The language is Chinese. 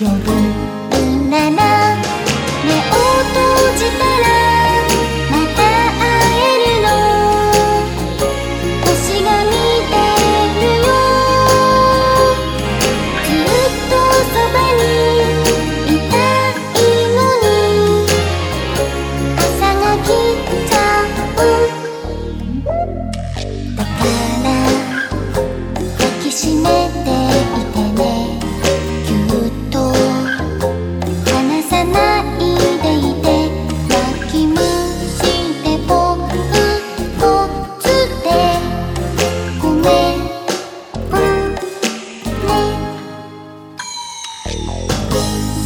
要不？